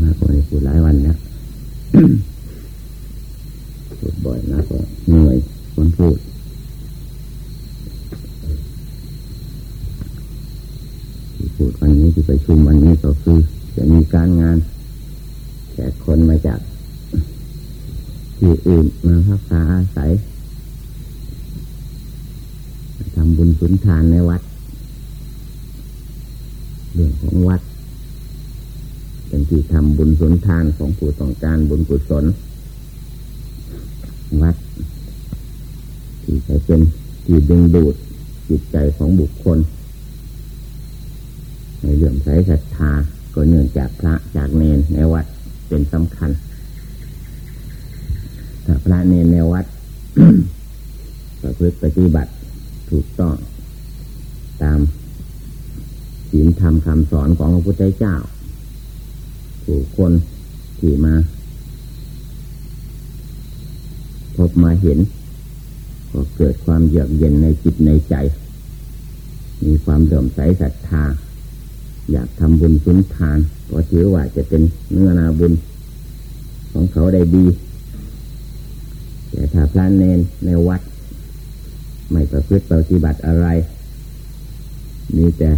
มาก็ไม่พูดหลายวันแล้วพูดบ่อยนะก็เหนื่อยคนพูด ที่พูดวันนี้ที่ไปชุมวันนี้ก็คือจะมีการงานแขกคนมาจาก ที่อื่นมาพักษาอาศัยทำบุญสุนทานในวัด เรื่องของวัด เป็นที่ทำบุญสุนทานของผู้ต้องการบุญกุศล วัด ที่จะเป็นที่ดึงดูดจิตใจของบุคคล ในเรื่องใช้ศรัทธาก็เนื่องจากพระจากเนนในวัดเป็นสำคัญถ้าพระเนนในวัดประพฤติปฏิบัติถูกต้อง ตามศีลธรรมคำสอนของพระพุทธเจ้า ผู้คนที่มา พบมาเห็น ก็เกิดความเยือกเย็นในจิตในใจ มีความเดิมใสศรัทธา อยากทำบุญสุนทานก็ถือว่าจะเป็นเนื้อนาบุญ ของเขาได้ดี แต่ถ้าพระเนนในวัด ไม่ประพฤติปฏิบัติอะไร มีแต่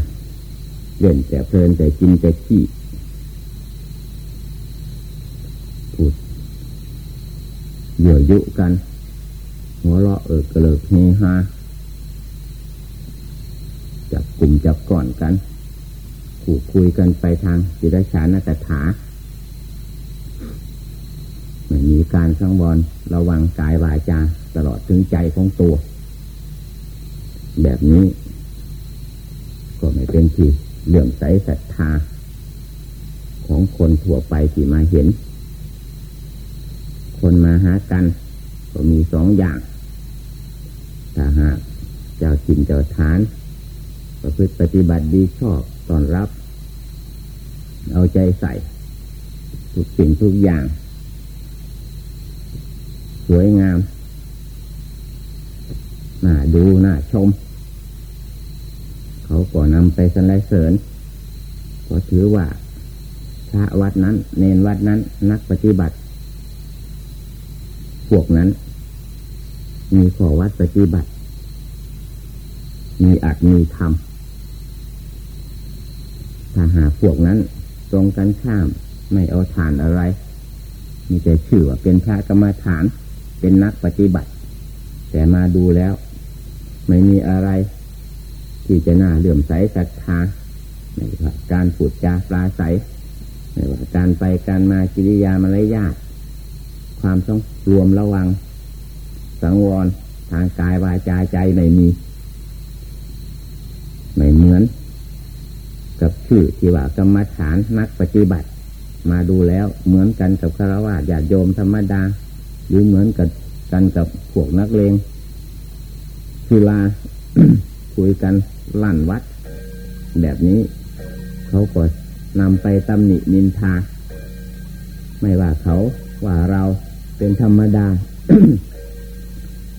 เล่นแต่เพลินแต่กินแต่ขี้พูดเยื่อยุกัน หัวเราะเอิกกระเลิกเฮฮาจับกลุ่มจับก่อนกันคูดคุยกันไปทางจิตชานัตถาไม่มีการสังวรระวังกายวาจาตลอดถึงใจของตัว แบบนี้ ก็ไม่เป็นที่เหลื่อมใสศรัทธาของคนทั่วไปที่มาเห็น คนมาหากัน ก็มีสองอย่างถ้าหากเจ้าจินเจ้าฐานประพฤติปฏิบัติดีชอบตอนรับ เอาใจใส่ ทุกสิ่งทุกอย่าง สวยงามน่าดูน่าชม เขาก็นำไปสรรเสริญก็ถือว่าพระวัดนั้น เนนวัดนั้น นักปฏิบัติ พวกนั้น มีขอวัดปฏิบัติ มีอัดมีธรรมถ้าหาพวกนั้นตรงกันข้ามไม่เอาฐานอะไร มีแต่ชื่อว่าเป็นพระกรรมฐาน เป็นนักปฏิบัติ แต่มาดูแล้ว ไม่มีอะไร ที่จะน่าเลื่อมใสศรัทธาไม่ว่าการพูดจาปลาใสไม่ว่าการไปการมากิริยามารยาท ความต้องรวมระวัง สังวรทางกายวาจาใจไม่มี ไม่เหมือน กับชื่อที่ว่ากรรมฐานนักปฏิบัติ มาดูแล้วเหมือนกันกับคารวะญาติโยมธรรมดา หรือเหมือนกับกันกับพวกนักเลงคือลาคุยกันลั่นวัด แบบนี้ เขาก็นำไปตำหนินินทา ไม่ว่าเขา ว่าเราเป็นธรรมดา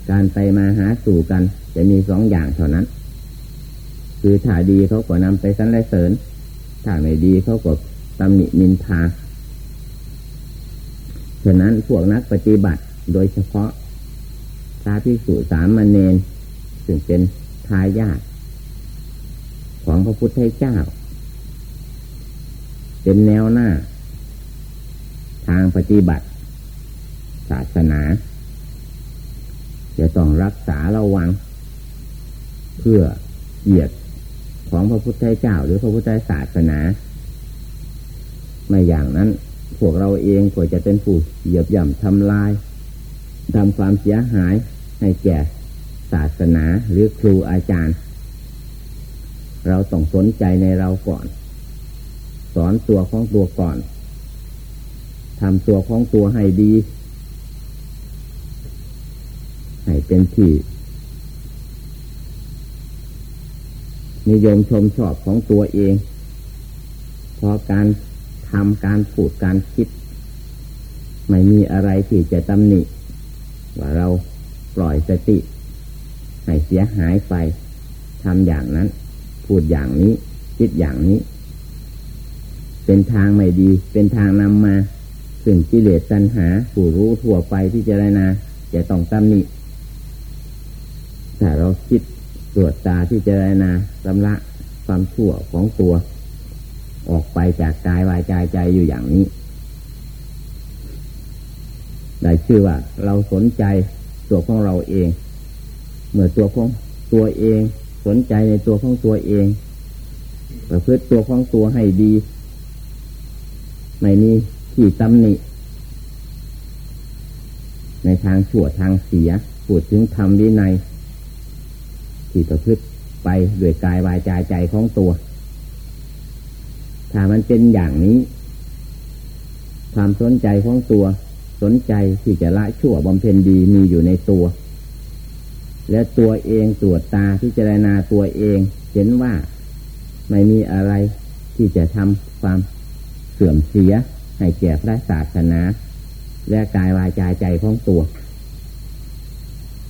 การไปมาหาสู่กัน จะมีสองอย่างเท่านั้น คือถ้าดีเขาก็นำไปสรรเสริญถ้าไม่ดีเขาก็ตำหนินินทาฉะนั้นพวกนักปฏิบัติโดยเฉพาะพระภิกษุสามเณรซึ่งเป็นทายาทของพระพุทธเจ้า เป็นแนวหน้า ทางปฏิบัติ ศาสนา จะต้องรักษาระวัง เพื่อเหยียดของพระพุทธเจ้าหรือพระพุทธศาสนา ไม่อย่างนั้น พวกเราเองก็จะเป็นผู้เหยียบย่ำทำลายทำความเสียหายให้แก่ศาสนาหรือครูอาจารย์ เราต้องสนใจในเราก่อน สอนตัวของตัวก่อนทำตัวของตัวให้ดี ให้เป็นที่ นิยมชมชอบของตัวเองพอการทำการพูดการคิด ไม่มีอะไรที่จะตำหนิ ว่าเราปล่อยสติ ให้เสียหายไปทำอย่างนั้น พูดอย่างนี้ คิดอย่างนี้ เป็นทางไม่ดี เป็นทางนำมาสึ่งกิเลสตัณหา ผู้รู้ทั่วไปที่เจรณาจะต้องตำหนิ ถ้าเราคิดตรวจตาที่เจรณาสำละความชั่วของตัว ออกไปจากกายวายใจใจอยู่อย่างนี้ ได้ชื่อว่า เราสนใจตัวของเราเอง เมื่อตัวของตัวเอง สนใจในตัวของตัวเอง ประพฤติตัวของตัวให้ดี ไม่มีที่ตำหนิในทางชั่วทางเสียพูดถึงธรรมวินัย ที่ประพฤติไปด้วยกายวายใจใจของตัวถ้ามันเป็นอย่างนี้ ความสนใจของตัว สนใจที่จะละชั่วบำเพ็ญดีมีอยู่ในตัว และตัวเองตรวจตาที่เจรณาตัวเองเห็นว่าไม่มีอะไรที่จะทำความเสื่อมเสียให้แก่พระศาสนา และกายวายใจใจของตัว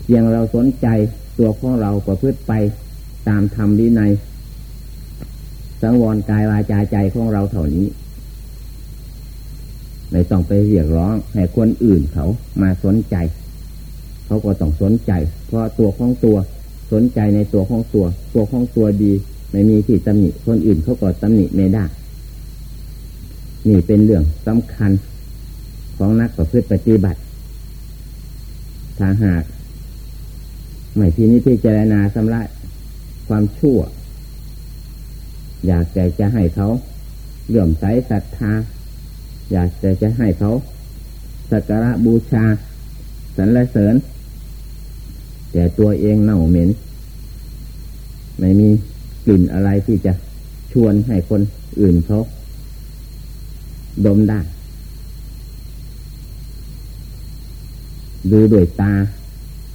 เพียงเราสนใจ ตัวของเราประพฤติไปตามธรรมวินัยสังวรกายวาจาใจของเราเท่านี้ ไม่ต้องไปเรียกร้องให้คนอื่นเขามาสนใจ เขาก็ต้องสนใจ เพราะตัวของตัวสนใจในตัวของตัว ตัวของตัวดี ไม่มีที่ตำหนิคนอื่นเขาก็ตำหนิไม่ได้ นี่เป็นเรื่องสำคัญของนักประพฤติปฏิบัติถ้าหาก ไม่ที่นี้ที่เจรณาสำระความชั่ว อยากจะจะให้เขาเลื่อมใสศรัทธา อยากจะจะให้เขาสักการะบูชาสรรเสริญ แต่ตัวเองเน่าเหม็น ไม่มีกลิ่นอะไรที่จะชวนให้คนอื่นเขาดมได้ดูด้วยตา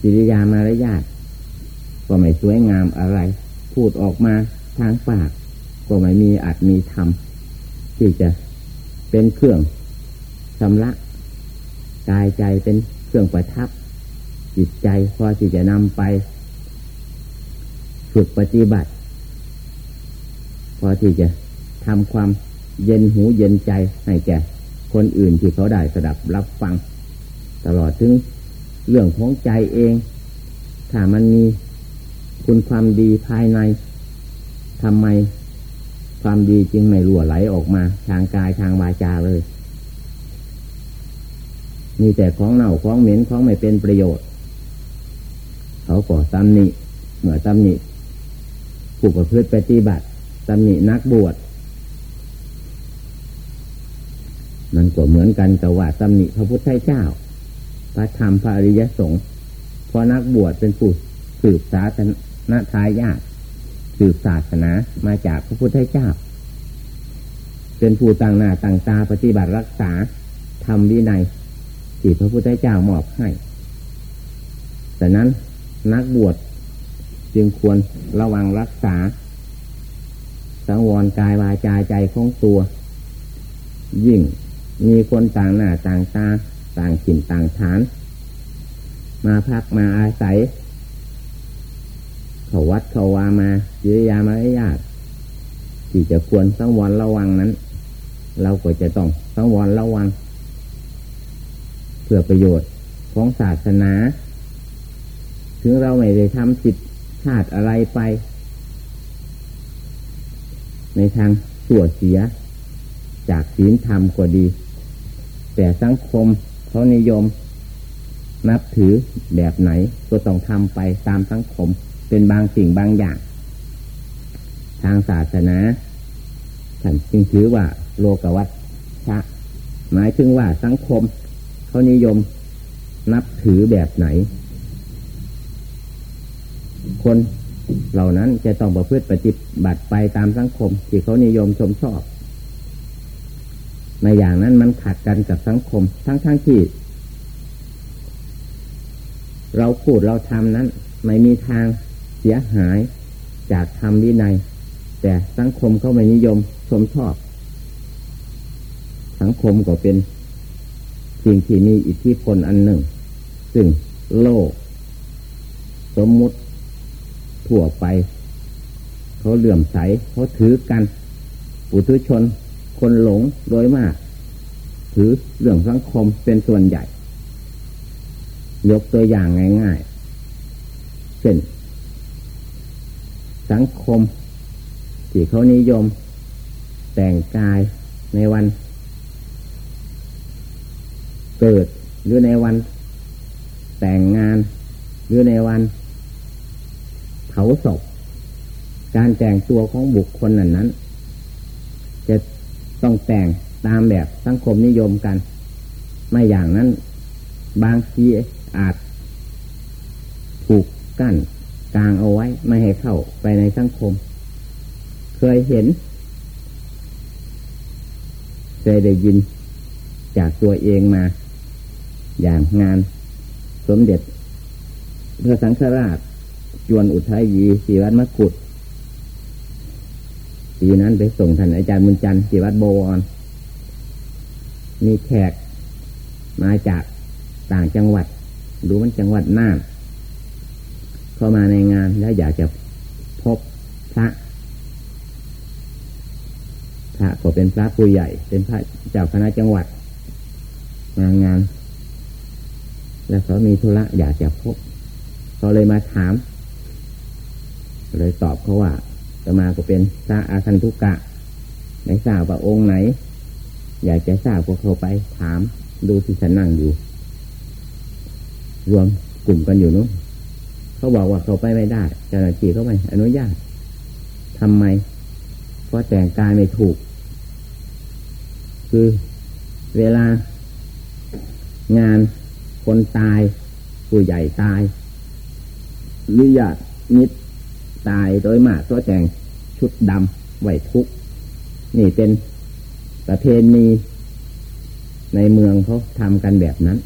จิริยามารยาท ก็ไม่สวยงามอะไร พูดออกมาทางปาก ก็ไม่มีอาจมีธรรมที่จะเป็นเครื่องชำระกายใจเป็นเครื่องประทับ จิตใจพอที่จะนำไปฝึกปฏิบัติ พอที่จะทำความเย็นหูเย็นใจให้แก่คนอื่นที่เขาได้สดับรับฟัง ตลอดถึงเรื่องของใจเอง ถ้ามันมี คุณความดีภายในทำไมความดีจึงไม่รั่วไหลออกมา ทางกายทางวาจาเลย มีแต่ของเน่าของเหม็นของไม่เป็นประโยชน์ เขาก่อตำหนิเหมือตำหนิผู้ประพฤติปฏิบัติตำหนินักบวชมันก็เหมือนกันกับว่าตำหนิพระพุทธเจ้า พระธรรมพระอริยสงฆ์พอนักบวชเป็นผู้สืบสา ธนทายาทสืบศาสนามาจากพระพุทธเจ้า เป็นผู้ต่างหน้าต่างตาปฏิบัติรักษาทำวินัยที่พระพุทธเจ้ามอบให้แต่นั้นนักบวชจึงควรระวังรักษา สังวรกายวาจาใจของตัว ยิ่งมีคนต่างหน้าต่างตาต่างถิ่นต่างฐาน มาพักมาอาศัย เขาวัดเขาวามาเยียยามารยาทที่จะควรสังวรระวังนั้น เราก็จะต้องสังวรระวัง เพื่อประโยชน์ของศาสนา ถึงเราไม่ได้ทำผิดชาติอะไรไป ในทางสั่วเสีย จากศีลธรรมก็ดี แต่สังคมเขานิยม นับถือแบบไหนก็ต้องทำไปตามสังคม เป็นบางสิ่งบางอย่าง ทางศาสนาท่านจึงถือว่าโลกวัฏชะ หมายถึงว่าสังคมเขานิยมนับถือแบบไหน คนเหล่านั้นจะต้องประพฤติปฏิบัติไปตามสังคม ที่เขานิยมชมชอบ ในอย่างนั้นมันขัดกันกับสังคม ทั้งทั้งที่ เราพูดเราทำนั้น ไม่มีทาง เสียหายจากธรรมวินัย แต่สังคมเขาไม่นิยมชมชอบ สังคมก็เป็นสิ่งที่มีอิทธิพลอันหนึ่ง ซึ่งโลก สมมุติทั่วไป เขาเหลื่อมใสเขาถือกัน อุทุชนคคนหลงโดยมาก ถือเรื่องสังคมเป็นส่วนใหญ่ ยกตัวอย่างง่ายๆเช่น สังคม ที่เขานิยม แต่งกายในวัน เกิดหรือในวัน แต่งงาน หรือในวัน เผาศพการแต่งตัวของบุคคลนั้นนั้น จะต้องแต่งตามแบบสังคมนิยมกัน ไม่อย่างนั้น บางทีอาจถูกกั้น กลางเอาไว้ไม่ให้เข้าไปในสังคม เคยเห็นเคยได้ยินจากตัวเองมา อย่างงานสมเด็จพระสังฆราช จวนอุทัยยีสีวัดมะกุฎปีนั้นไปส่งท่านอาจารย์มุนจันทร์สีวัดโบวรมีแขกมาจากต่างจังหวัด รู้มันจังหวัดน่าน เข้ามาในงานแล้วอยากจะพบพระพระก็เป็นพระผู้ใหญ่ เป็นพระเจ้าคณะจังหวัด มางาน แล้วเขามีธุระอยากจะพบเขาเลยมาถาม เลยตอบเขาว่าจะมาก็เป็นพระอาคันทุกะไม่ทราบว่าองค์ไหน อยากจะทราบก็เข้าไปถามดูที่ฉันนั่งอยู่ รวมกลุ่มกันอยู่นู้น เขาบอกว่าเขาไปไม่ได้เจ้าหน้าที่เขาไม่อนุญาตทำไม เพราะแต่งกายไม่ถูก คือเวลางานคนตาย ผู้ใหญ่ตายหรือญาติมิตรตายโดยมากก็แต่งชุดดำไหวทุก นี่เป็นประเพณีในเมืองเขาทำกันแบบนั้น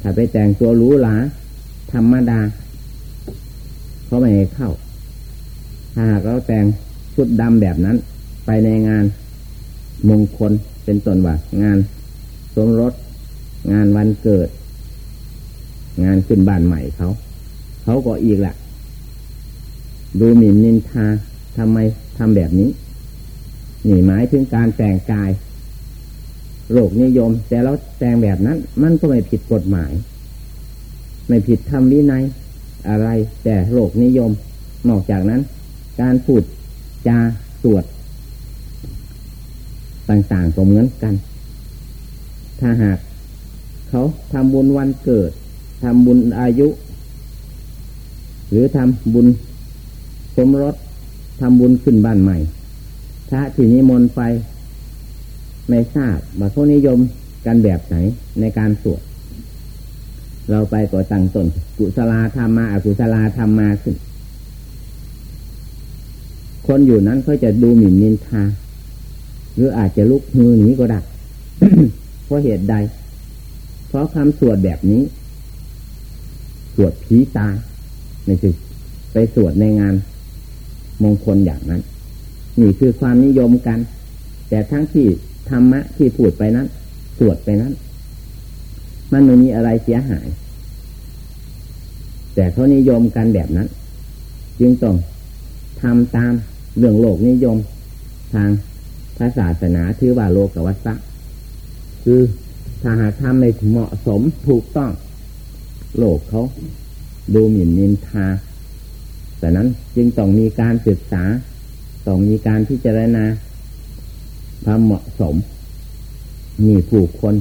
ถ้าไปแต่งตัวหรูหราธรรมดา เขาไม่ให้เข้า ถ้าหากเราแต่งชุดดำแบบนั้น ไปในงานมงคลเป็นต้นว่างานสมรสงานวันเกิด งานขึ้นบ้านใหม่เขา เขาก็อีกแหละดูหมิ่นนินทาทำไมทำแบบนี้ นี่หมายถึงการแต่งกายโลกนิยม แต่เราแต่งแบบนั้น มันก็ไม่ผิดกฎหมาย ไม่ผิดธรรมวินัย อะไร แต่โลกนิยม นอกจากนั้น การพูดจาสวด ต่างๆก็เหมือนกัน ถ้าหากเขาทำบุญวันเกิดทำบุญอายุ หรือทำบุญสมรสทำบุญขึ้นบ้านใหม่พระที่นิมนต์ไป ไม่ทราบว่าเขานิยมกันแบบไหนในการสวด เราไปก่อตั้งตนกุศลาธรรมมาอกุศลาธรรมมาขึ้น คนอยู่นั้นเขาจะดูหมิ่นนินทา หรืออาจจะลุกมือหนีก็ได้เพราะเหตุใด เพราะคำสวดแบบนี้ สวดผีตายไม่ใช่ไปสวดในงาน มงคลอย่างนั้น นี่คือความนิยมกัน แต่ทั้งที่ธรรมะที่พูดไปนั้น สวดไปนั้น มันไม่มีอะไรเสียหาย แต่เขานิยมกันแบบนั้น จึงต้องทำตามเรื่องโลกนิยม ทางพระศาสนาถือว่าโลกวัฏฏะคือถ้าหากทำในเหมาะสมถูกต้อง โลกเขาดูหมิ่นนินทาแต่นั้นจึงต้องมีการศึกษา ต้องมีการพิจารณาความเหมาะสม มีผู้คน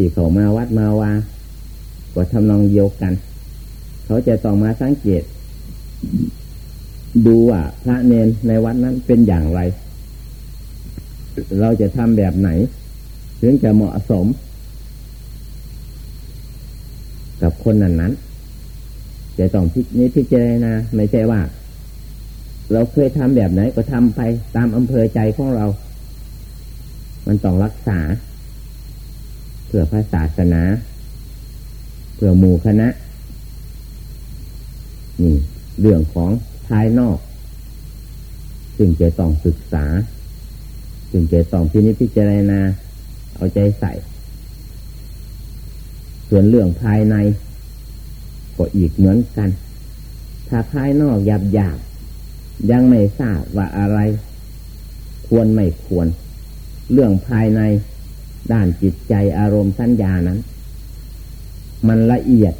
ที่เขามาวัดมาว่าก็ทำนองเดียวกัน เขาจะต้องมาสังเกต ดูว่าพระเนนในวัดนั้นเป็นอย่างไร เราจะทำแบบไหน ถึงจะเหมาะสม กับคนนั้นนั้นจะต้องพิจิพิจารณาไม่ใช่ว่า เราเคยทำแบบไหนก็ทำไปตามอำเภอใจของเรา มันต้องรักษา เพื่อพระศาสนา เพื่อหมู่คณะ นี่ เรื่องของภายนอกจึงจะต้องศึกษาจึงจะต้องพินิจพิจารณา เอาใจใส่ ส่วนเรื่องภายใน ก็อีกเหมือนกัน ถ้าภายนอกหยาบหยาบยังไม่ทราบว่าอะไร ควรไม่ควร เรื่องภายใน ด้านจิตใจอารมณ์สัญญานั้น มันละเอียด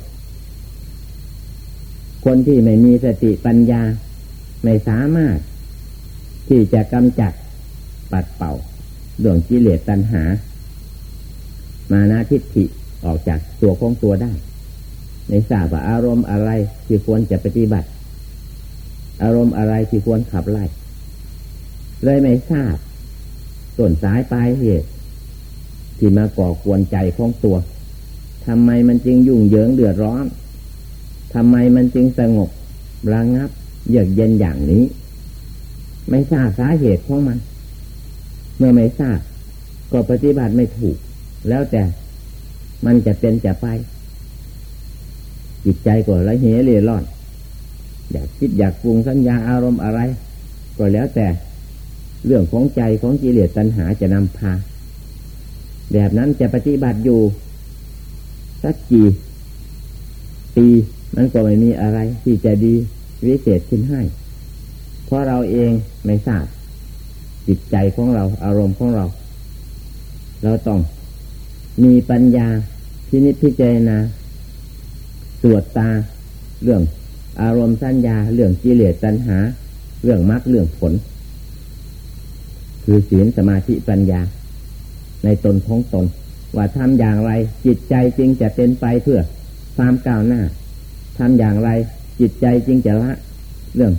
คนที่ไม่มีสติปัญญา ไม่สามารถ ที่จะกำจัดปัดเป่าเรื่องกิเลสตัณหา มานาทิฏฐิออกจากตัวของตัวได้ ในทราบว่าอารมณ์อะไรที่ควรจะปฏิบัติ อารมณ์อะไรที่ควรขับไล่เลยไม่ทราบต้นสายปลายเหตุ ที่มาก่อควรใจของตัวทำไมมันจึงยุ่งเหยิงเดือดร้อนทำไมมันจึงสงบระงับ เยือกเย็นอย่างนี้ ไม่ทราบสาเหตุของมัน เมื่อไม่ทราบก็ปฏิบัติไม่ถูก แล้วแต่มันจะเป็นจะไป จิตใจก็ละเหเร่ร่อน อยากคิดอยากปรุงสัญญาอารมณ์อะไร ก็แล้วแต่เรื่องของใจของกิเลสตัณหาจะนำพา แบบนั้นจะปฏิบัติอยู่สักกี่ปีมันก็ไม่มีอะไรที่จะดีวิเศษขึ้นให้ เพราะเราเองไม่ทราบจิตใจของเราอารมณ์ของเรา เราต้องมีปัญญาพินิจพิจารณาตรวจตาเรื่องอารมณ์สัญญา เรื่องกิเลสตัณหา เรื่องมรรคเรื่องผล คือศีลสมาธิปัญญา ในตนของตน ว่าทำอย่างไร จิตใจจริงจะเป็นไปเพื่อความก้าวหน้าทำอย่างไรจิตใจจริงจะละ เรื่อง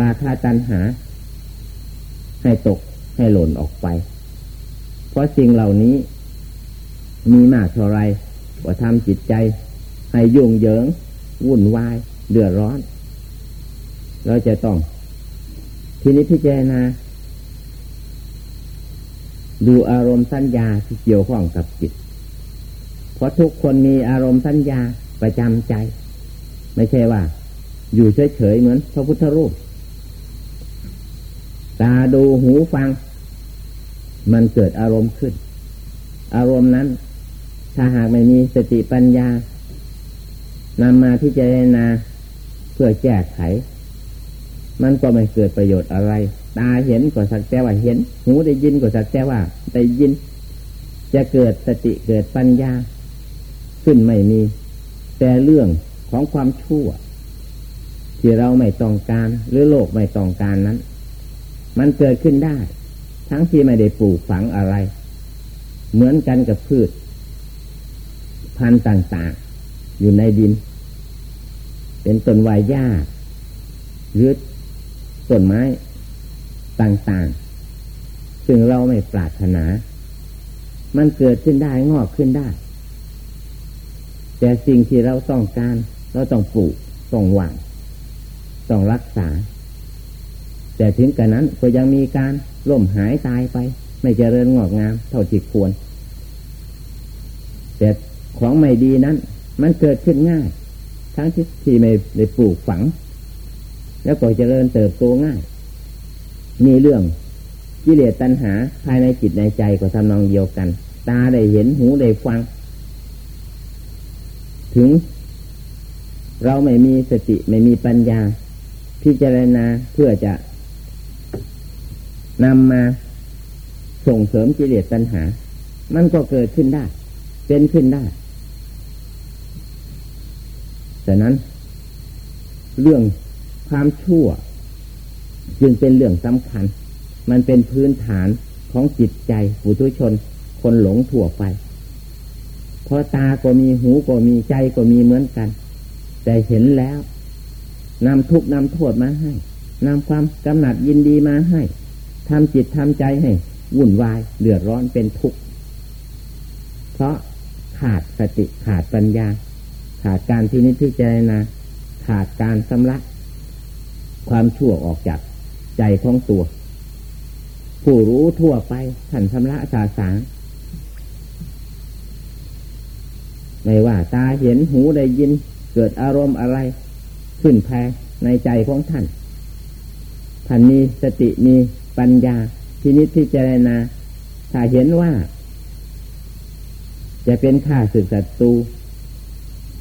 ราคาตัณหา ให้ตกให้หล่นออกไป เพราะสิ่งเหล่านี้ มีมากเท่าไรว่าทำจิตใจ ให้ยุ่งเหยิง วุ่นวาย เดือดร้อน เราจะต้อง ทีนี้พิจารณา ดูอารมณ์สัญญาที่เกี่ยวข้องกับจิต เพราะทุกคนมีอารมณ์สัญญาประจำใจ ไม่ใช่ว่า อยู่เฉยๆเหมือนพระพุทธรูป ตาดูหูฟัง มันเกิดอารมณ์ขึ้น อารมณ์นั้น ถ้าหากไม่มีสติปัญญานำมาพิจารณาเพื่อแก้ไข มันก็ไม่เกิดประโยชน์อะไร ตาเห็นก็สักแต่ว่าเห็น หูได้ยินก็สักแต่ว่าได้ยิน จะเกิดสติเกิดปัญญา ขึ้นไม่มี แต่เรื่องของความชั่ว ที่เราไม่ต้องการหรือโลกไม่ต้องการนั้น มันเกิดขึ้นได้ ทั้งที่ไม่ได้ปลูกฝังอะไร เหมือนกันกับพืช พันธุ์ต่าง ๆ อยู่ในดิน เป็นต้นวายหญ้าหรือต้นไม้ ต่างๆ ซึ่งเราไม่ปรารถนา มันเกิดขึ้นได้งอกขึ้นได้ แต่สิ่งที่เราต้องการ เราต้องปลูกต้องหวังต้องรักษา แต่ถึงกระนั้นก็ยังมีการล่มหายตายไป ไม่เจริญงอกงาม เท่าที่ควร แต่ของไม่ดีนั้น มันเกิดขึ้นง่าย ทั้งที่ที่ไม่ได้ปลูกฝัง แล้วก็เจริญเติบโตง่าย มีเรื่องกิเลสตัณหาภายในจิตในใจก็ทำนองเดียวกัน ตาได้เห็นหูได้ฟัง ถึง เราไม่มีสติไม่มีปัญญา พิจารณาเพื่อจะนำมาส่งเสริมกิเลสตัณหา มันก็เกิดขึ้นได้ เป็นขึ้นได้แต่นั้น เรื่องความชั่ว จึงเป็นเรื่องสำคัญ มันเป็นพื้นฐานของจิตใจผู้ทุชน คนหลงทั่วไปเพราะตาก็มีหูก็มีใจก็มีเหมือนกัน แต่เห็นแล้วนำทุกนำโทษมาให้นำความกำหนัดยินดีมาให้ทำจิตทำใจให้วุ่นวายเดือดร้อนเป็นทุกข์เพราะขาดสติขาดปัญญา ขาดการที่นิพจารณาขาดการสำลักความชั่วออกจาก ใจของตัว ผู้รู้ทั่วไปท่านสำละสาสางไม่ว่าตาเห็นหูได้ยินเกิดอารมณ์อะไร ขึ้นแพ้ในใจของท่าน ท่านมีสติมีปัญญาพินิจพิจารณาถ้าเห็นว่า จะเป็นข้าศึกศัตรู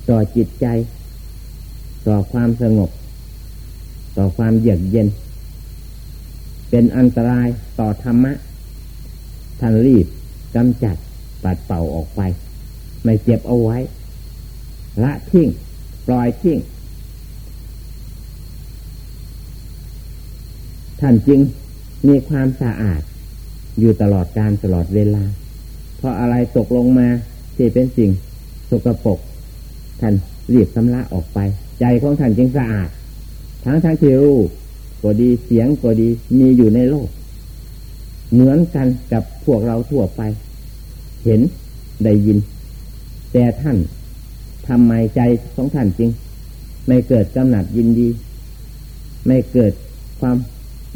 ต่อจิตใจ ต่อความสงบ ต่อความเยือกเย็น เป็นอันตรายต่อธรรมะท่านรีบกำจัดปัดเป่าออกไป ไม่เจ็บเอาไว้ ละทิ้ง ปล่อยทิ้ง ท่านจึงมีความสะอาด อยู่ตลอดการตลอดเวลา เพราะอะไรตกลงมาที่เป็นสิ่งสกปรกท่านรีบชำระออกไป ใจของท่านจึงสะอาด ทั้งทั้งที่รู้ ก็ดีเสียงก็ดี มีอยู่ในโลก เหมือนกันกับพวกเราทั่วไป เห็นได้ยิน แต่ท่านทำไมใจของท่านจริง ไม่เกิดกำหนัดยินดี ไม่เกิดความ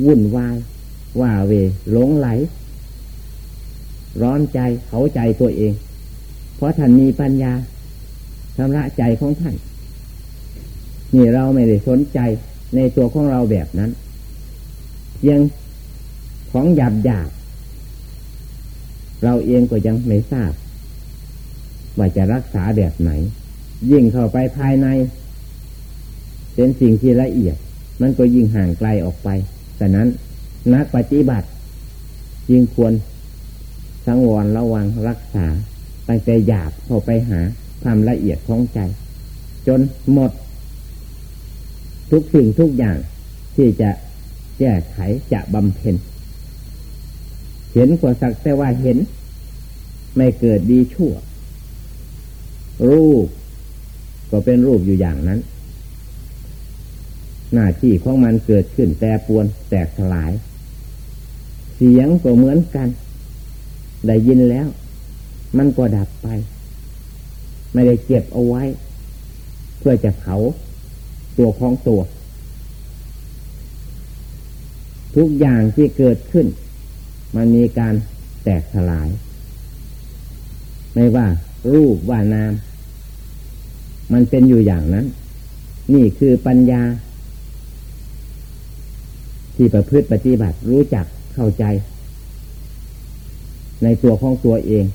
วุ่นวายว่าเวหลงไหล ร้อนใจเขาใจตัวเอง เพราะท่านมีปัญญาชำระใจของท่าน นี่เราไม่ได้สนใจ ในตัวของเราแบบนั้นยังของหยาบหยาบเราเองก็ยังไม่ทราบ ว่าจะรักษาแบบไหน ยิ่งเข้าไปภายใน เป็นสิ่งที่ละเอียด มันก็ยิ่งห่างไกลออกไปแต่นั้นนักปฏิบัติยิ่งควรสังวรระวังรักษาตั้งใจหยาบเข้าไปหาความละเอียดของใจ จนหมด ทุกสิ่งทุกอย่างที่จะแก้ไขจะบำเพ็ญ เห็นกว่าสักแต่ว่าเห็น ไม่เกิดดีชั่ว รูป ก็เป็นรูปอยู่อย่างนั้น หน้าที่ของมันเกิดขึ้นแต่ปวนแตกสลาย เสียงก็เหมือนกัน ได้ยินแล้ว มันก็ดับไป ไม่ได้เก็บเอาไว้ เพื่อจะเผา ตัวของตัว ทุกอย่างที่เกิดขึ้น มันมีการแตกสลาย ไม่ว่า รูปว่านาม มันเป็นอยู่อย่างนั้น นี่คือปัญญา ที่ประพฤติปฏิบัติรู้จักเข้าใจ ในตัวของตัวเอง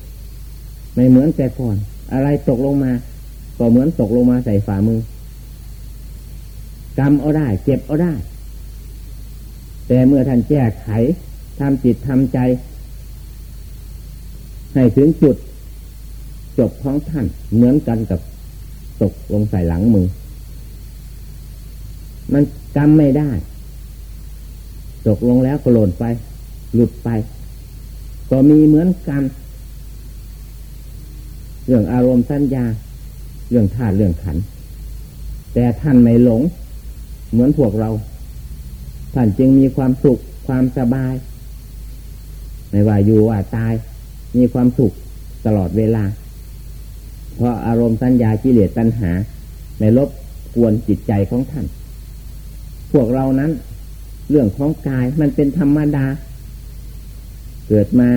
ไม่เหมือนแต่ก่อน อะไรตกลงมา ก็เหมือนตกลงมาใส่ฝ่ามือ กำเอาได้เจ็บเอาได้ แต่เมื่อท่านแก้ไขทำจิตทำใจ ให้ถึงจุด จบของท่านเหมือนกันกับตกลงใส่หลังมือ มันจำไม่ได้ ตกลงแล้วก็หล่นไป หลุดไป ก็มีเหมือนกัน เรื่องอารมณ์สัญญา เรื่องธาตุเรื่องขัน แต่ท่านไม่หลง เหมือนพวกเรา ท่านจึงมีความสุขความสบาย ไม่ว่าอยู่ว่าตาย มีความสุขตลอดเวลา เพราะอารมณ์สัญญากิเลสตัณหา ในลบกวนจิตใจของท่าน พวกเรานั้น เรื่องของกายมันเป็นธรรมดา เกิดมา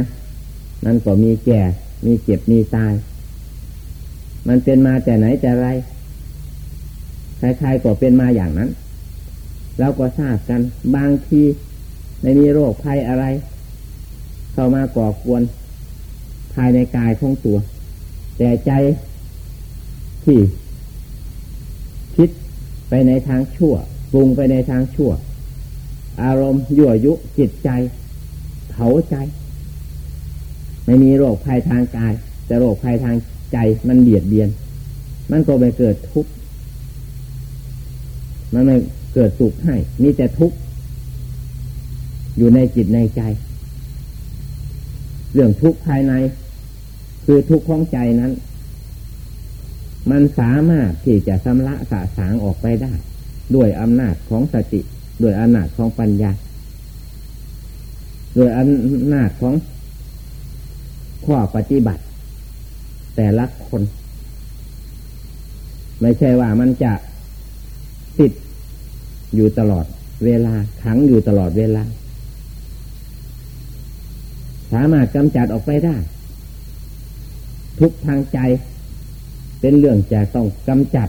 มันก็มีแก่ มีเจ็บมีตาย มันเป็นมาแต่ไหนแต่ไรใครๆก็เป็นมาอย่างนั้น เราก็ทราบกัน บางทีไม่มีโรคภัยอะไร เข้ามาก่อกวน ภายในกายของตัว แต่ใจที่คิดไปในทางชั่วปรุงไปในทางชั่ว อารมณ์ยั่วยุจิตใจ เผาใจ ไม่มีโรคภัยทางกาย แต่โรคภัยทางใจมันเบียดเบียน มันก็ไปเกิดทุกข์มันไม่ เกิดสุขให้ มีแต่ทุกข์อยู่ในจิตในใจ เรื่องทุกข์ภายใน คือทุกข์ของใจนั้น มันสามารถที่จะชำระสาสางออกไปได้ ด้วยอำนาจของสติ ด้วยอำนาจของปัญญา ด้วยอำนาจของข้อปฏิบัติ แต่ละคน ไม่ใช่ว่ามันจะติด อยู่ตลอดเวลาขังอยู่ตลอดเวลา สามารถกำจัดออกไปได้ ทุกทางใจ เป็นเรื่องจะต้องกำจัด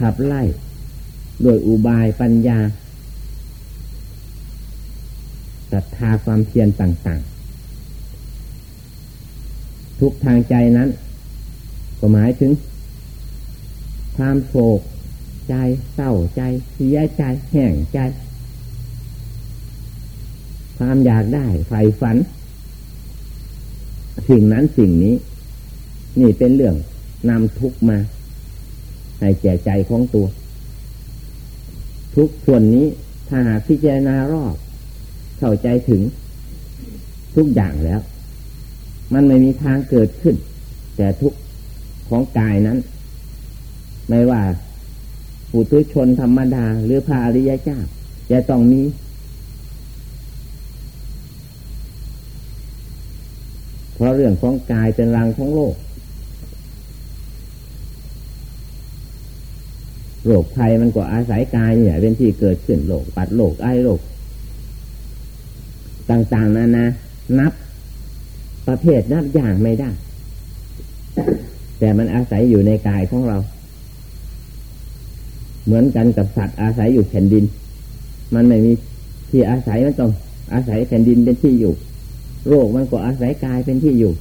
ขับไล่โดยอุบายปัญญาศรัทธาความเพียรต่างๆ ทุกทางใจนั้น ก็หมายถึง ความโศก ใจ เศร้าใจ เสียใจ แห่งใจ ความอยากได้ใฝ่ฝัน สิ่งนั้นสิ่งนี้ นี่เป็นเรื่องนำทุกมาให้แก่ใจของตัว ทุกส่วนนี้ถ้าหากพิจารณารอบ เข้าใจถึงทุกอย่างแล้ว มันไม่มีทางเกิดขึ้น แต่ทุกของกายนั้น ไม่ว่า ผู้ทุชนธรรมดา หรือพระอริยเจ้าจะต้องมีเพราะเรื่องของกายเป็นรังของโลก โรคภัยมันก็อาศัยกายเนี่ย เป็นที่เกิดขึ้นโรคปัดโรคไอโรคต่าง ๆนานานับ ประเภทนับอย่างไม่ได้ แต่มันอาศัยอยู่ในกายของเรา เหมือนกันกับสัตว์อาศัยอยู่แผ่นดิน มันไม่มีที่อาศัยมันต้องอาศัยแผ่นดินเป็นที่อยู่ โรคมันก็อาศัยกายเป็นที่อยู่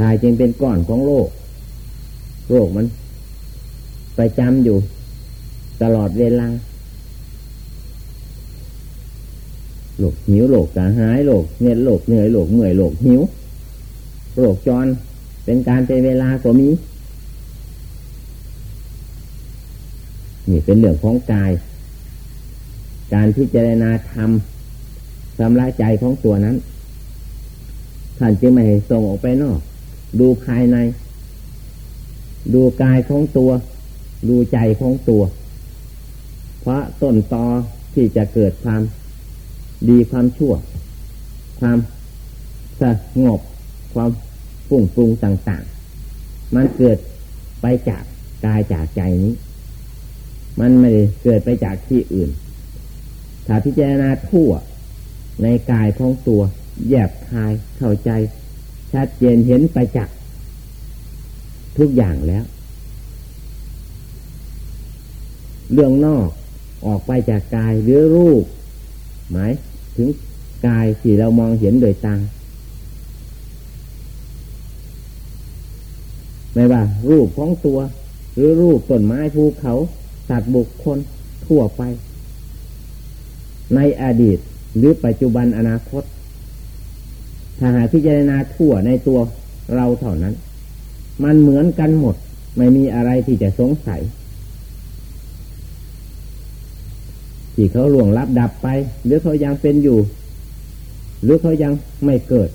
กายจึงเป็นก้อนของโรค โรคมันไปจำอยู่ ตลอดเวลาโรคหิวโรคกระหายโรคเหน็ดโรคเหนื่อยโรคเมื่อยโรคหิวโรคจรเป็นการเป็นเวลาก็มี นี่เป็นเรื่องของกาย การพิจารณาธรรมสำระใจของตัวนั้นท่านจึงไม่ให้ส่งออกไปนอก ดูภายใน ดูกายของตัว ดูใจของตัว เพราะต้นตอที่จะเกิดความดีความชั่ว ความสงบความฟุ้งปรุงต่าง ๆ มันเกิดไปจากกายจากใจนี้ มันไม่ได้เกิดไปจากที่อื่น ถ้าพิจารณาทั่วในกายของตัว แยบคายเข้าใจ ชัดเจนเห็นไปจากทุกอย่างแล้ว เรื่องนอกออกไปจากกายหรือรูป หมายถึงกายที่เรามองเห็นโดยตาไม่ว่า รูปของตัว หรือรูปต้นไม้ภูเขา สัตว์บุคคลทั่วไป ในอดีตหรือปัจจุบันอนาคต ถ้าหากพิจารณาทั่วในตัวเราเท่านั้น มันเหมือนกันหมด ไม่มีอะไรที่จะสงสัย ที่เขาหลวงรับดับไป หรือเขายังเป็นอยู่ หรือเขายังไม่เกิด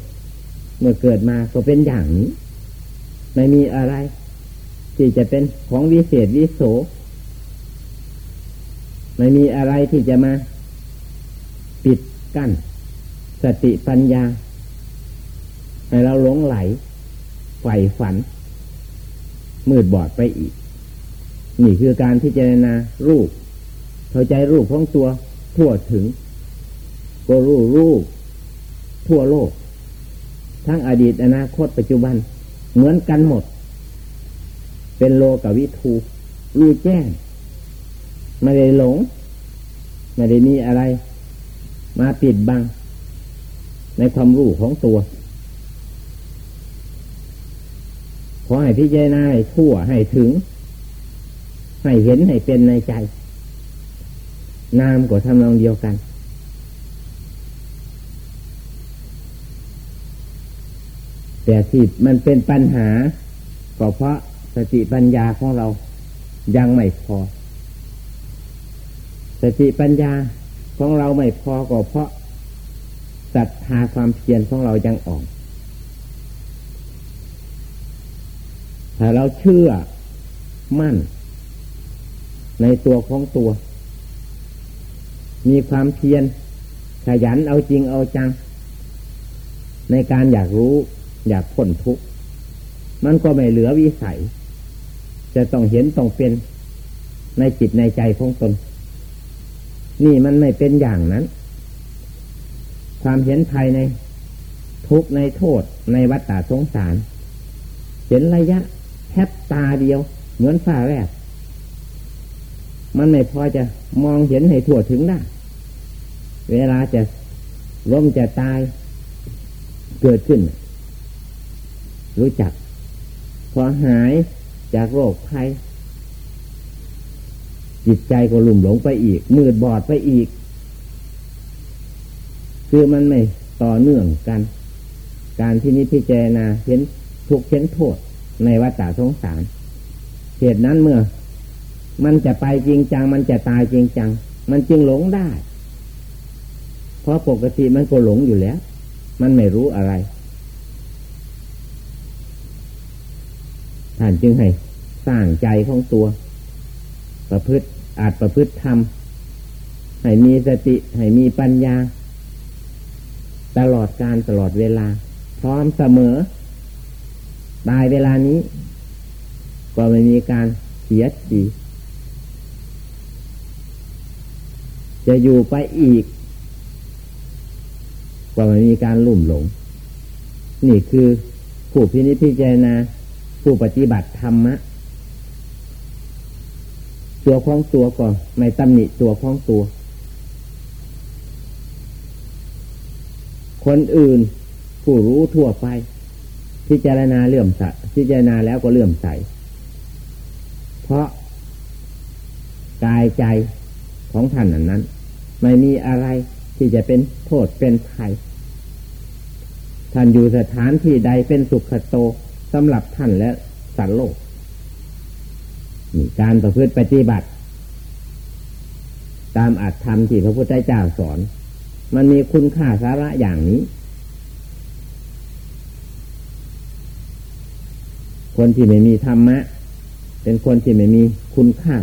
เมื่อเกิดมาก็เป็นอย่างนี้ ไม่มีอะไร ที่จะเป็นของวิเศษวิโส ไม่มีอะไรที่จะมาปิดกั้น สติปัญญาให้เราหลงไหลใฝ่ฝัน มืดบอดไปอีก นี่คือการพิจารณารูป เข้าใจรูปของตัวทั่วถึง ก็รู้รูป ทั่วโลก ทั้งอดีตอนาคตปัจจุบัน เหมือนกันหมด เป็นโลกวิทูรู้แจ้ง ไม่ได้หลง ไม่ได้มีอะไร มาปิดบัง ในความรู้ของตัวขอให้พิจารณาให้ทั่วให้ถึง ให้เห็นให้เป็นในใจ นามก็ทำนองเดียวกัน แต่ที่มันเป็นปัญหาก็เพราะสติปัญญาของเรายังไม่พอ สติปัญญาของเราไม่พอก็เพราะศรัทธาความเพียรของเรายังอ่อนถ้าเราเชื่อมั่น ในตัวของตัว มีความเพียรขยันเอาจริงเอาจัง ในการอยากรู้อยากพ้นทุกข์มันก็ไม่เหลือวิสัย จะต้องเห็นต้องเป็นในจิตในใจของตน นี่มันไม่เป็นอย่างนั้น ความเห็นภายในทุกในโทษในวัฏฏะสงสาร เห็นระยะแทบตาเดียว เหมือนฝ้าแรก มันไม่พอจะมองเห็นให้ทั่วถึงได้ เวลาจะล้มจะตายเกิดขึ้น รู้จัก พอหายจากโรคภัย จิตใจก็ลุ่มหลงไปอีก มืดบอดไปอีก คือมันไม่ต่อเนื่องกัน การที่นิพพิจารณาเห็นทุกเห็นโทษในวัฏสงสาร เหตุนั้นเมื่อ มันจะไปจริงจัง มันจะตายจริงจัง มันจึงหลงได้ เพราะปกติมันก็หลงอยู่แล้ว มันไม่รู้อะไรท่านจึงให้สร้างใจของตัว ประพฤติ อาจประพฤติธรรมให้มีสติ ให้มีปัญญา ตลอดการตลอดเวลา พร้อมเสมอตายเวลานี้ ก็ไม่มีการเสียสีจะอยู่ไปอีก ก็ไม่มีการลุ่มหลง นี่คือผู้พินิจพิจารณาผู้ปฏิบัติธรรมะ ตัวของตัวก็ไม่ตำหนิตัวของตัว คนอื่นผู้รู้ทั่วไป พิจารณาเลื่อมใสพิจารณาแล้วก็เลื่อมใส เพราะกายใจของท่านนั้น ไม่มีอะไรที่จะเป็นโทษเป็นภัยท่านอยู่สถานที่ใดเป็นสุขโตสำหรับท่านและสัตว์โลก การประพฤติปฏิบัติ ตามอัตธรรมที่พระพุทธเจ้าสอน มันมีคุณค่าสาระอย่างนี้ คนที่ไม่มีธรรมะ เป็นคนที่ไม่มีคุณค่า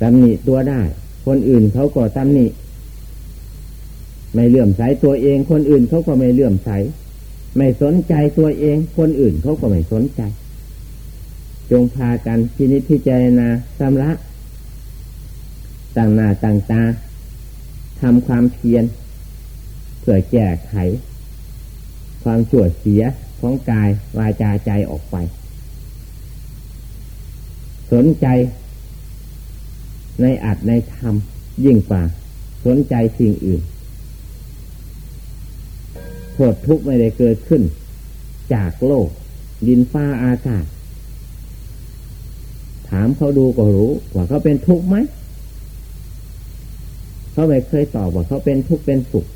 ตำหนิตัวได้ คนอื่นเขาก็ตำหนิไม่เลื่อมใสตัวเอง คนอื่นเขาก็ไม่เลื่อมใส ไม่สนใจตัวเอง คนอื่นเขาก็ไม่สนใจจ งพากันพินิจพิจารณาสำระต่างหน้าต่างตาทำความเพียรเพื่อแก้ไข ความชั่วเสียของกายวาจาใจออกไป สนใจในอัดในธรรมยิ่งกว่า สนใจสิ่งอื่นโทษทุกข์ไม่ได้เกิดขึ้น จากโลกดินฟ้าอากาศ ถามเขาดูก็รู้ว่าเขาเป็นทุกข์ไหมเขาไม่เคยตอบว่าเขาเป็นทุกข์เป็นสุข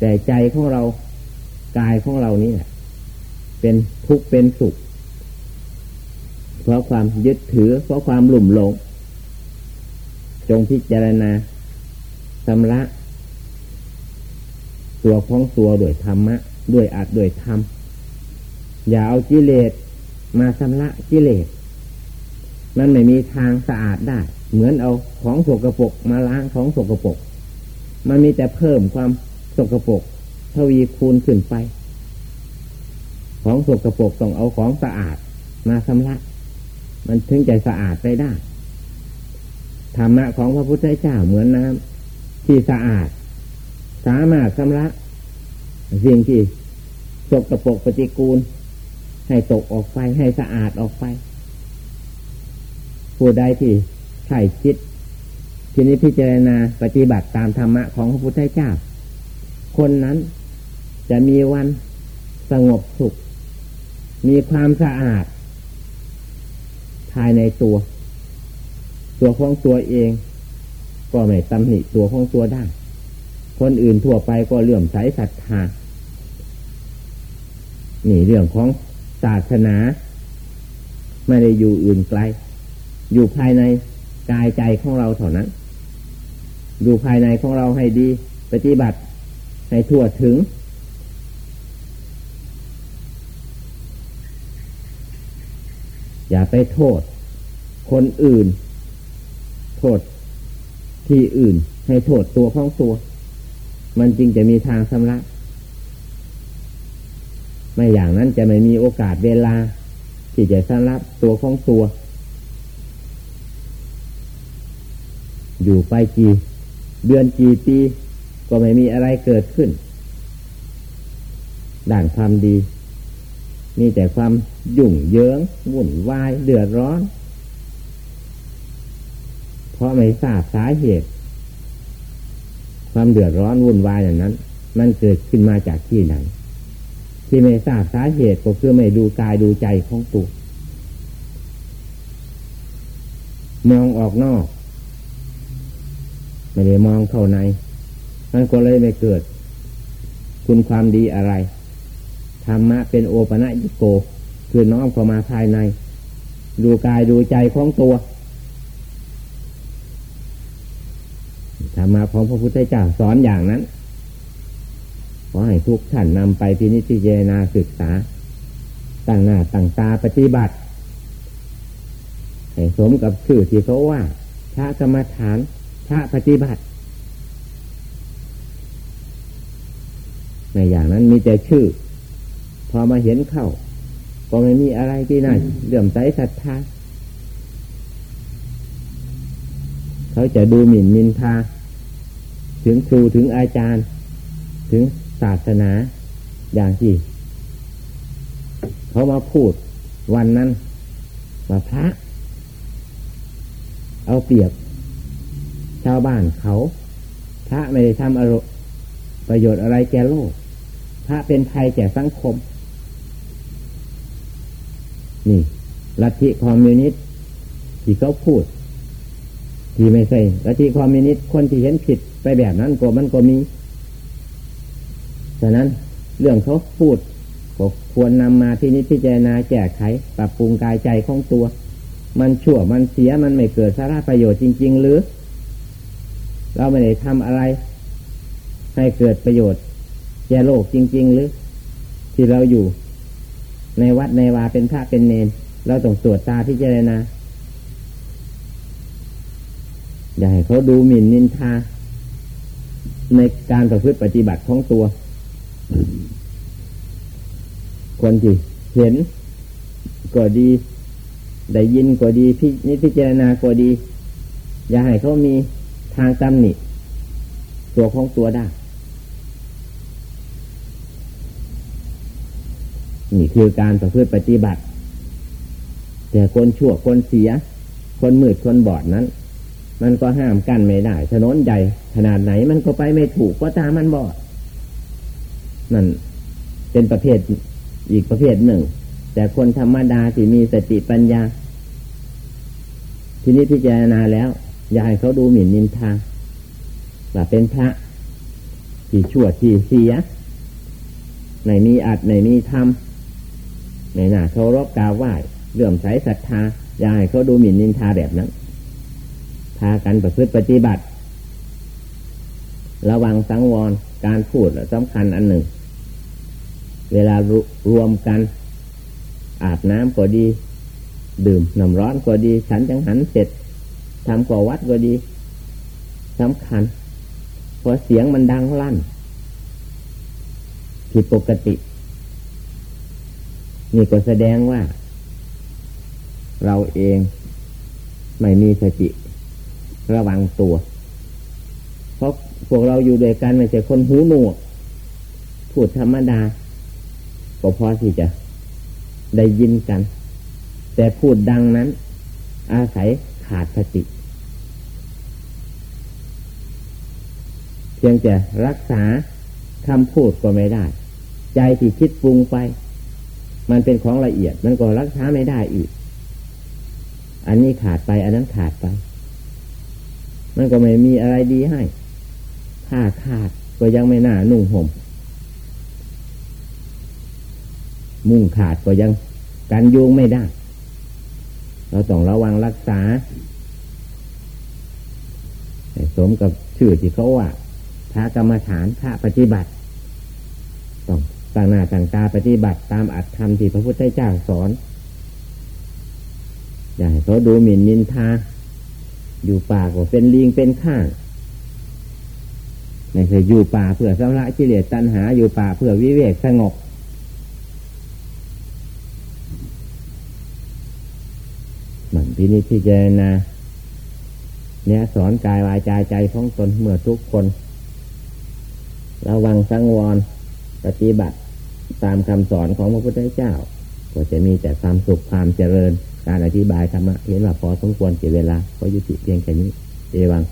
แต่ใจของเรากายของเรานี่แหละเป็นทุกข์เป็นสุข เพราะความยึดถือ เพราะความหลุ่มหลง จงพิจารณาสำระ ตัวของตัวด้วยธรรมะ ด้วยอาจด้วยธรรม อย่าเอากิเลสมาสำระกิเลส มันไม่มีทางสะอาดได้ เหมือนเอาของสกรปรกมาล้างของสกรปรกมันมีแต่เพิ่มความสกรปรกทวีคูณขึ้นไป ของสกรปรกต้องเอาของสะอาดมาชำระมันถึงจะสะอาดไปได้ธรรมะของพระพุทธเจ้าเหมือนน้ำที่สะอาด สามารถชำระสิ่งที่สกรปรกปฏิกูล ให้ตกออกไปให้สะอาดออกไป ผู้ใดที่ใช่คิดทีนี้พิจารณาปฏิบัติตามธรรมะของพระพุทธเจ้า คนนั้นจะมีวันสงบสุข มีความสะอาด ภายในตัว ตัวของตัวเอง ก็ไม่ตำหนิตัวของตัวได้ คนอื่นทั่วไปก็เลื่อมใสศรัทธานี่เรื่องของศาสนา ไม่ได้อยู่อื่นไกล อยู่ภายในกายใจของเราเท่านั้น อยู่ภายในของเราให้ดีปฏิบัติให้ทั่วถึง อย่าไปโทษ คนอื่น โทษที่อื่น ให้โทษตัวของตัว มันจริงจะมีทางสำลักไม่อย่างนั้นจะไม่มีโอกาสเวลา ที่จะสำลักตัวของตัว อยู่ไปกี่เดือนกี่ปี ก็ไม่มีอะไรเกิดขึ้น ด่านความดี มีแต่ความยุ่งเยิงวุ่นวายเดือดร้อน เพราะไม่ทราบสาเหตุ ความเดือดร้อนวุ่นวายอย่างนั้น มันเกิดขึ้นมาจากที่ไหน ที่ไม่ทราบสาเหตุก็คือไม่ดูกายดูใจของตัวมองออกนอก ไม่ได้มองเข้าในมันก็เลยไม่เกิด คุณความดีอะไรธรรมะเป็นโอปะยิโก คือน้อมเข้ามาภายใน ดูกายดูใจของตัวธรรมะของพระพุทธเจ้าสอนอย่างนั้นขอให้ทุกท่านนำไปพินิจพิจารณาศึกษาตั้งหน้าตั้งตาปฏิบัติให้สมกับชื่อที่เขาว่าพระกรรมฐาน ระปฏิบัติ ในอย่างนั้นมีแต่ชื่อ พอมาเห็นเข้า ก็ไม่มีอะไรที่น่าเลื่อมใสศรัทธาเขาจะดูหมิ่นมินทา ถึงครูถึงอาจารย์ ถึงศาสนาอย่างที่ เขามาพูดวันนั้นว่าพระ เอาเปรียบ ชาวบ้านเขา พระไม่ได้ทำอรประโยชน์อะไรแก่โลก พระเป็นภัยแก่สังคม นี่ลัทธิคอมมิวนิสต์ที่เขาพูด ที่ไม่ใช่ลัทธิคอมมิวนิสต์คนที่เห็นผิดไปแบบนั้นก็มันก็มีฉะนั้นเรื่องเขาพูดก็ควรนำมาที่นิพพิจารณาแก้ไข ปรับปรุงกายใจของตัว มันชั่วมันเสียมันไม่เกิดสาระประโยชน์จริง ๆ หรือ เราไม่ได้ทำอะไร ให้เกิดประโยชน์แก่โลกจริง ๆ หรือ ที่เราอยู่ ในวัดในวาเป็นพระเป็นเนน เราต้องตรวจตาพิจารณาอย่าให้เขาดูหมิ่นนินทา ในการประพฤติปฏิบัติของตัว คนที่เห็นก็ดี ได้ยินก็ดีพินิพิจารณาก็ดี อย่าให้เขามี ทางตำหนิตัวของตัวได้ นี่คือการประพฤติปฏิบัติ แต่คนชั่วคนเสีย คนมืดคนบอดนั้น มันก็ห้ามกันไม่ได้ ถนนใหญ่ขนาดไหนมันก็ไปไม่ถูกก็ตามมันบอกนั่นเป็นประเภทอีกประเภทหนึ่ง แต่คนธรรมดาที่มีสติปัญญา ทีนี้พิจารณาแล้ว อย่าให้เขาดูหมิ่นนินทาว่าเป็นพระที่ชั่วที่เสียในมีอัดในมีธรรมในหน้าเคารพกราบไหว้เลื่อมใสศรัทธาอย่าให้เขาดูหมิ่นนินทาแบบนั้นพากันประพฤติปฏิบัติ ระวังสังวรการพูดสำคัญอันหนึ่ง เวลารวมกัน อาบน้ำก็ดี ดื่มน้ำร้อนก็ดี ฉันจังหันเสร็จ ทำก่อวัดก็ดีสำคัญเพราะเสียงมันดังลั่น ผิดปกติ นี่ก็แสดงว่า เราเองไม่มีสติระวังตัว เพราะพวกเราอยู่ด้วยกันไม่ใช่คนหูหนวกพูดธรรมดา ก็พอที่จะได้ยินกัน แต่พูดดังนั้น อาศัย ขาดสติ เพียงแต่รักษาคำพูดก็ไม่ได้ ใจที่คิดปรุงไป มันเป็นของละเอียด มันก็รักษาไม่ได้อีก อันนี้ขาดไป อันนั้นขาดไป มันก็ไม่มีอะไรดีให้ผ้าขาดก็ยังไม่น่านุ่งห่มมุ่งขาดก็ยังกันยุงไม่ได้ เราต้องระวังรักษาสมกับชื่อที่เขาว่าพระกรรมฐานพระปฏิบัติต้องต่างหน้าต่างตาปฏิบัติตามอัตธรรมที่พระพุทธเจ้าสอน อย่าให้เขาดูหมิ่นนินทา อยู่ป่าก็เป็นลิงเป็นข้างไม่ใช่อยู่ป่าเพื่อสำระกิเลสตัณหา อยู่ป่าเพื่อวิเวกสงบมัน พินิจพิจารณาเนี่ยสอนกายวาจาใจของตนเมื่อทุกคน ระวังสังวร ปฏิบัติตามคำสอนของพระพุทธเจ้า ก็จะมีแต่ความสุขความเจริญ การอธิบายธรรมะเห็นว่าพอสมควรเสียเวลาก็ยุติเพียงแค่นี้เอวัง